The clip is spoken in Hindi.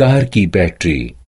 कार की बैटरी।